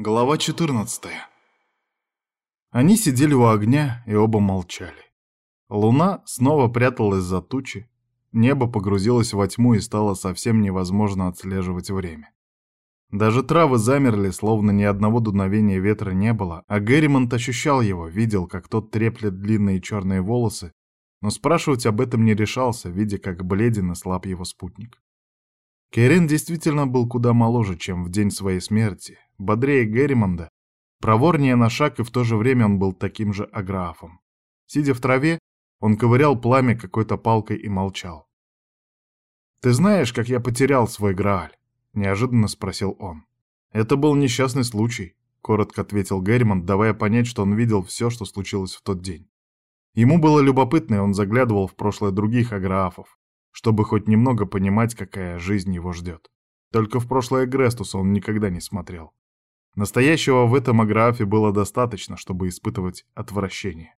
Глава 14 Они сидели у огня и оба молчали. Луна снова пряталась за тучи, небо погрузилось во тьму и стало совсем невозможно отслеживать время. Даже травы замерли, словно ни одного дуновения ветра не было, а Герримонт ощущал его, видел, как тот треплет длинные черные волосы, но спрашивать об этом не решался, видя, как бледен и слаб его спутник. Керен действительно был куда моложе, чем в день своей смерти, бодрее Герримонда, проворнее на шаг, и в то же время он был таким же аграфом. Сидя в траве, он ковырял пламя какой-то палкой и молчал. «Ты знаешь, как я потерял свой Грааль?» — неожиданно спросил он. «Это был несчастный случай», — коротко ответил Герримонд, давая понять, что он видел все, что случилось в тот день. Ему было любопытно, и он заглядывал в прошлое других аграфов, чтобы хоть немного понимать, какая жизнь его ждет. Только в прошлое Грестуса он никогда не смотрел. Настоящего в этом аграфе было достаточно, чтобы испытывать отвращение.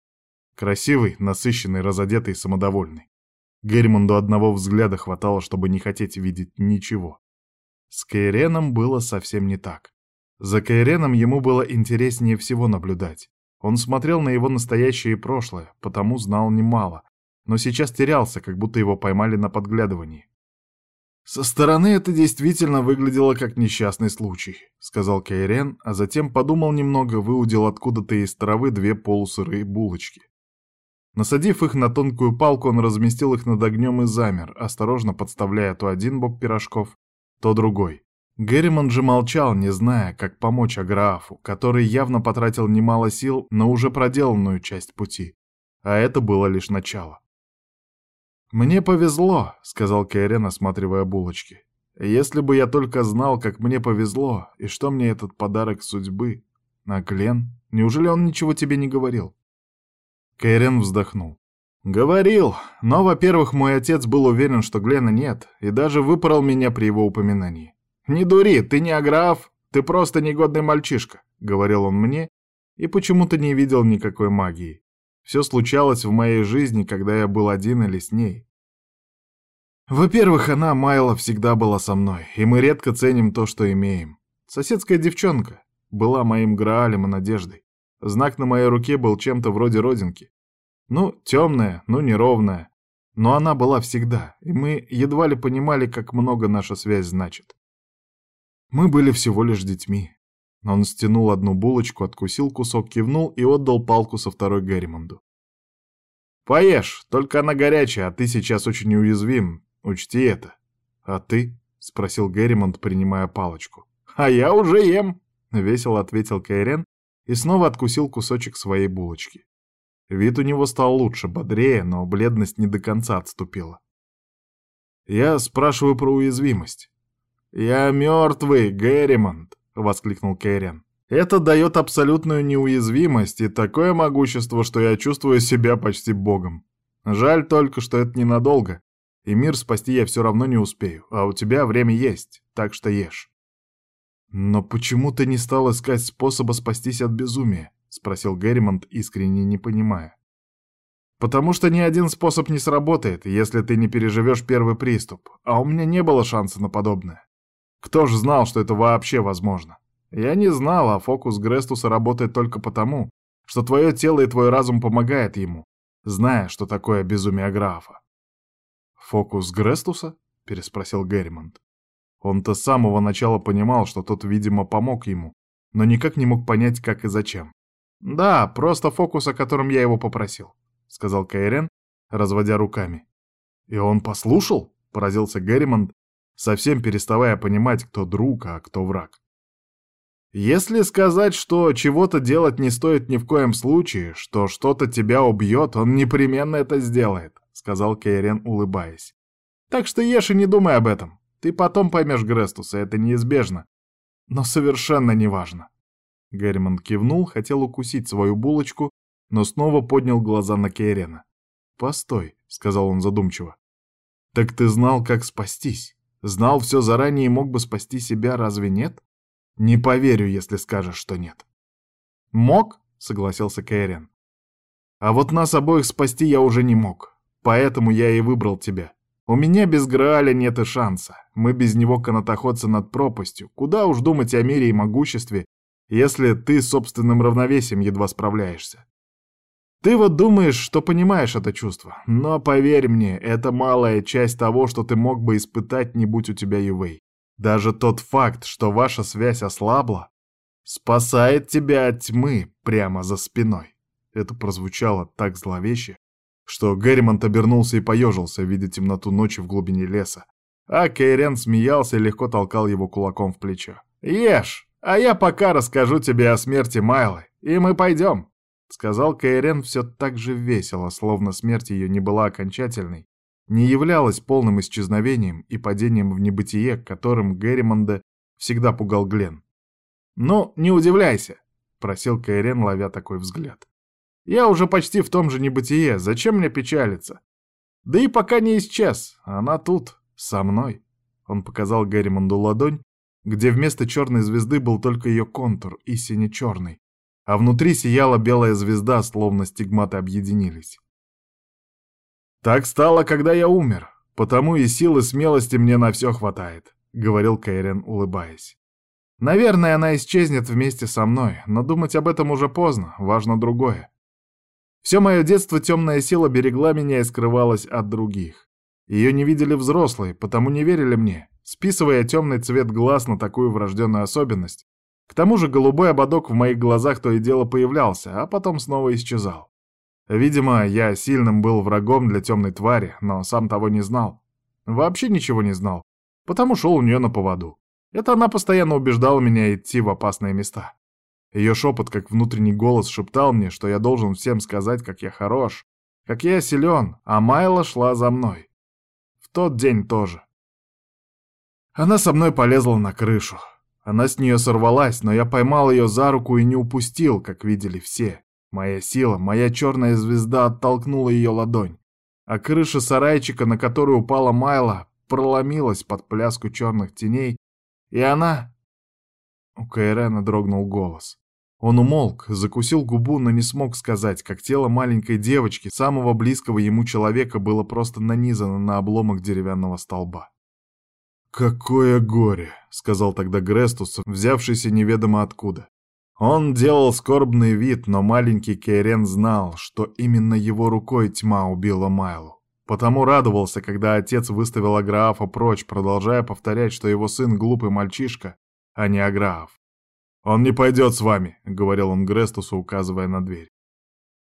Красивый, насыщенный, разодетый, самодовольный. Германду одного взгляда хватало, чтобы не хотеть видеть ничего. С Кейреном было совсем не так. За Кейреном ему было интереснее всего наблюдать. Он смотрел на его настоящее и прошлое, потому знал немало, но сейчас терялся, как будто его поймали на подглядывании. «Со стороны это действительно выглядело как несчастный случай», — сказал Кейрен, а затем подумал немного, выудил откуда-то из травы две полусырые булочки. Насадив их на тонкую палку, он разместил их над огнем и замер, осторожно подставляя то один бок пирожков, то другой. Герриман же молчал, не зная, как помочь Аграафу, который явно потратил немало сил на уже проделанную часть пути. А это было лишь начало. «Мне повезло», — сказал Кэрен, осматривая булочки. «Если бы я только знал, как мне повезло, и что мне этот подарок судьбы. А Глен? Неужели он ничего тебе не говорил?» Кэрен вздохнул. «Говорил, но, во-первых, мой отец был уверен, что Глена нет, и даже выпорол меня при его упоминании. «Не дури, ты не аграф, ты просто негодный мальчишка», — говорил он мне, и почему-то не видел никакой магии. Все случалось в моей жизни, когда я был один или с ней. Во-первых, она, Майла, всегда была со мной, и мы редко ценим то, что имеем. Соседская девчонка была моим граалем и надеждой. Знак на моей руке был чем-то вроде родинки. Ну, темная, ну, неровная. Но она была всегда, и мы едва ли понимали, как много наша связь значит. Мы были всего лишь детьми, он стянул одну булочку, откусил кусок, кивнул и отдал палку со второй Герримонду. «Поешь, только она горячая, а ты сейчас очень уязвим. Учти это». «А ты?» — спросил Герримонд, принимая палочку. «А я уже ем», — весело ответил Кайрен и снова откусил кусочек своей булочки. Вид у него стал лучше, бодрее, но бледность не до конца отступила. «Я спрашиваю про уязвимость». «Я мертвый, Герримонд», — воскликнул Кэрен. «Это дает абсолютную неуязвимость и такое могущество, что я чувствую себя почти богом. Жаль только, что это ненадолго, и мир спасти я все равно не успею, а у тебя время есть, так что ешь». «Но почему ты не стал искать способа спастись от безумия?» — спросил Герримонт, искренне не понимая. «Потому что ни один способ не сработает, если ты не переживешь первый приступ, а у меня не было шанса на подобное. Кто ж знал, что это вообще возможно? Я не знал, а фокус Грестуса работает только потому, что твое тело и твой разум помогают ему, зная, что такое безумие графа. «Фокус Грестуса?» — переспросил Герримонт. Он-то с самого начала понимал, что тот, видимо, помог ему, но никак не мог понять, как и зачем. «Да, просто фокус, о котором я его попросил», — сказал Кайрен, разводя руками. «И он послушал?» — поразился Герримонт, совсем переставая понимать, кто друг, а кто враг. Если сказать, что чего-то делать не стоит ни в коем случае, что что-то тебя убьет, он непременно это сделает, сказал Кейрен, улыбаясь. Так что ешь и не думай об этом. Ты потом поймешь Грестуса, это неизбежно. Но совершенно неважно. Герман кивнул, хотел укусить свою булочку, но снова поднял глаза на Кейрена. «Постой», — сказал он задумчиво. «Так ты знал, как спастись?» Знал все заранее и мог бы спасти себя, разве нет? Не поверю, если скажешь, что нет. Мог, согласился Кэрен. А вот нас обоих спасти я уже не мог. Поэтому я и выбрал тебя. У меня без Грааля нет и шанса. Мы без него канатоходцы над пропастью. Куда уж думать о мире и могуществе, если ты собственным равновесием едва справляешься. Ты вот думаешь, что понимаешь это чувство, но поверь мне, это малая часть того, что ты мог бы испытать, не будь у тебя Ювей. Даже тот факт, что ваша связь ослабла, спасает тебя от тьмы прямо за спиной. Это прозвучало так зловеще, что Герримонт обернулся и поежился, видя темноту ночи в глубине леса. А Кейрен смеялся и легко толкал его кулаком в плечо. «Ешь, а я пока расскажу тебе о смерти Майлы, и мы пойдем», — сказал Кейрен все так же весело, словно смерть ее не была окончательной, не являлась полным исчезновением и падением в небытие, которым Герримонда всегда пугал Глен. «Ну, не удивляйся», — просил Кайрен, ловя такой взгляд. Я уже почти в том же небытие, зачем мне печалиться? Да и пока не исчез, она тут, со мной. Он показал Герримонду ладонь, где вместо черной звезды был только ее контур и сине-черный, а внутри сияла белая звезда, словно стигматы объединились. «Так стало, когда я умер, потому и силы смелости мне на все хватает», — говорил Кайрен, улыбаясь. «Наверное, она исчезнет вместе со мной, но думать об этом уже поздно, важно другое. Все мое детство темная сила берегла меня и скрывалась от других. Ее не видели взрослые, потому не верили мне, списывая темный цвет глаз на такую врожденную особенность. К тому же голубой ободок в моих глазах то и дело появлялся, а потом снова исчезал. Видимо, я сильным был врагом для темной твари, но сам того не знал. Вообще ничего не знал, потому шел у нее на поводу. Это она постоянно убеждала меня идти в опасные места. Ее шепот, как внутренний голос, шептал мне, что я должен всем сказать, как я хорош, как я силен, а Майла шла за мной. В тот день тоже. Она со мной полезла на крышу. Она с нее сорвалась, но я поймал ее за руку и не упустил, как видели все. Моя сила, моя черная звезда оттолкнула ее ладонь, а крыша сарайчика, на которую упала Майла, проломилась под пляску черных теней, и она... У Кайрена дрогнул голос. Он умолк, закусил губу, но не смог сказать, как тело маленькой девочки, самого близкого ему человека, было просто нанизано на обломок деревянного столба. «Какое горе!» — сказал тогда Грестус, взявшийся неведомо откуда. Он делал скорбный вид, но маленький Кейрен знал, что именно его рукой тьма убила Майлу. Потому радовался, когда отец выставил Аграафа прочь, продолжая повторять, что его сын глупый мальчишка, а не Аграаф. «Он не пойдет с вами», — говорил он Грестусу, указывая на дверь.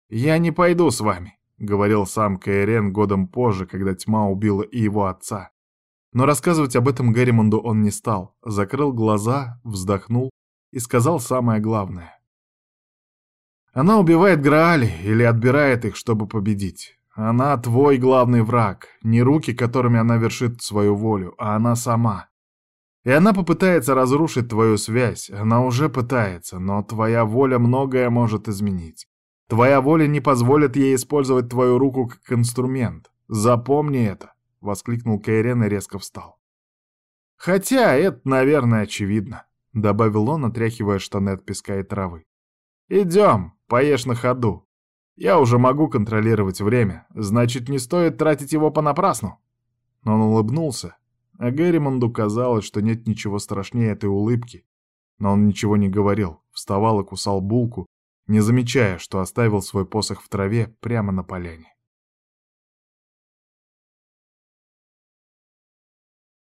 «Я не пойду с вами», — говорил сам Каэрен годом позже, когда тьма убила и его отца. Но рассказывать об этом Герримонду он не стал, закрыл глаза, вздохнул и сказал самое главное. «Она убивает Граали или отбирает их, чтобы победить. Она твой главный враг, не руки, которыми она вершит свою волю, а она сама. И она попытается разрушить твою связь, она уже пытается, но твоя воля многое может изменить. Твоя воля не позволит ей использовать твою руку как инструмент. Запомни это, — воскликнул Кайрен и резко встал. Хотя это, наверное, очевидно, — добавил он, отряхивая штаны от песка и травы. Идем, поешь на ходу. Я уже могу контролировать время, значит, не стоит тратить его понапрасну. Но он улыбнулся, а Герримонду казалось, что нет ничего страшнее этой улыбки. Но он ничего не говорил, вставал и кусал булку, не замечая, что оставил свой посох в траве прямо на поляне.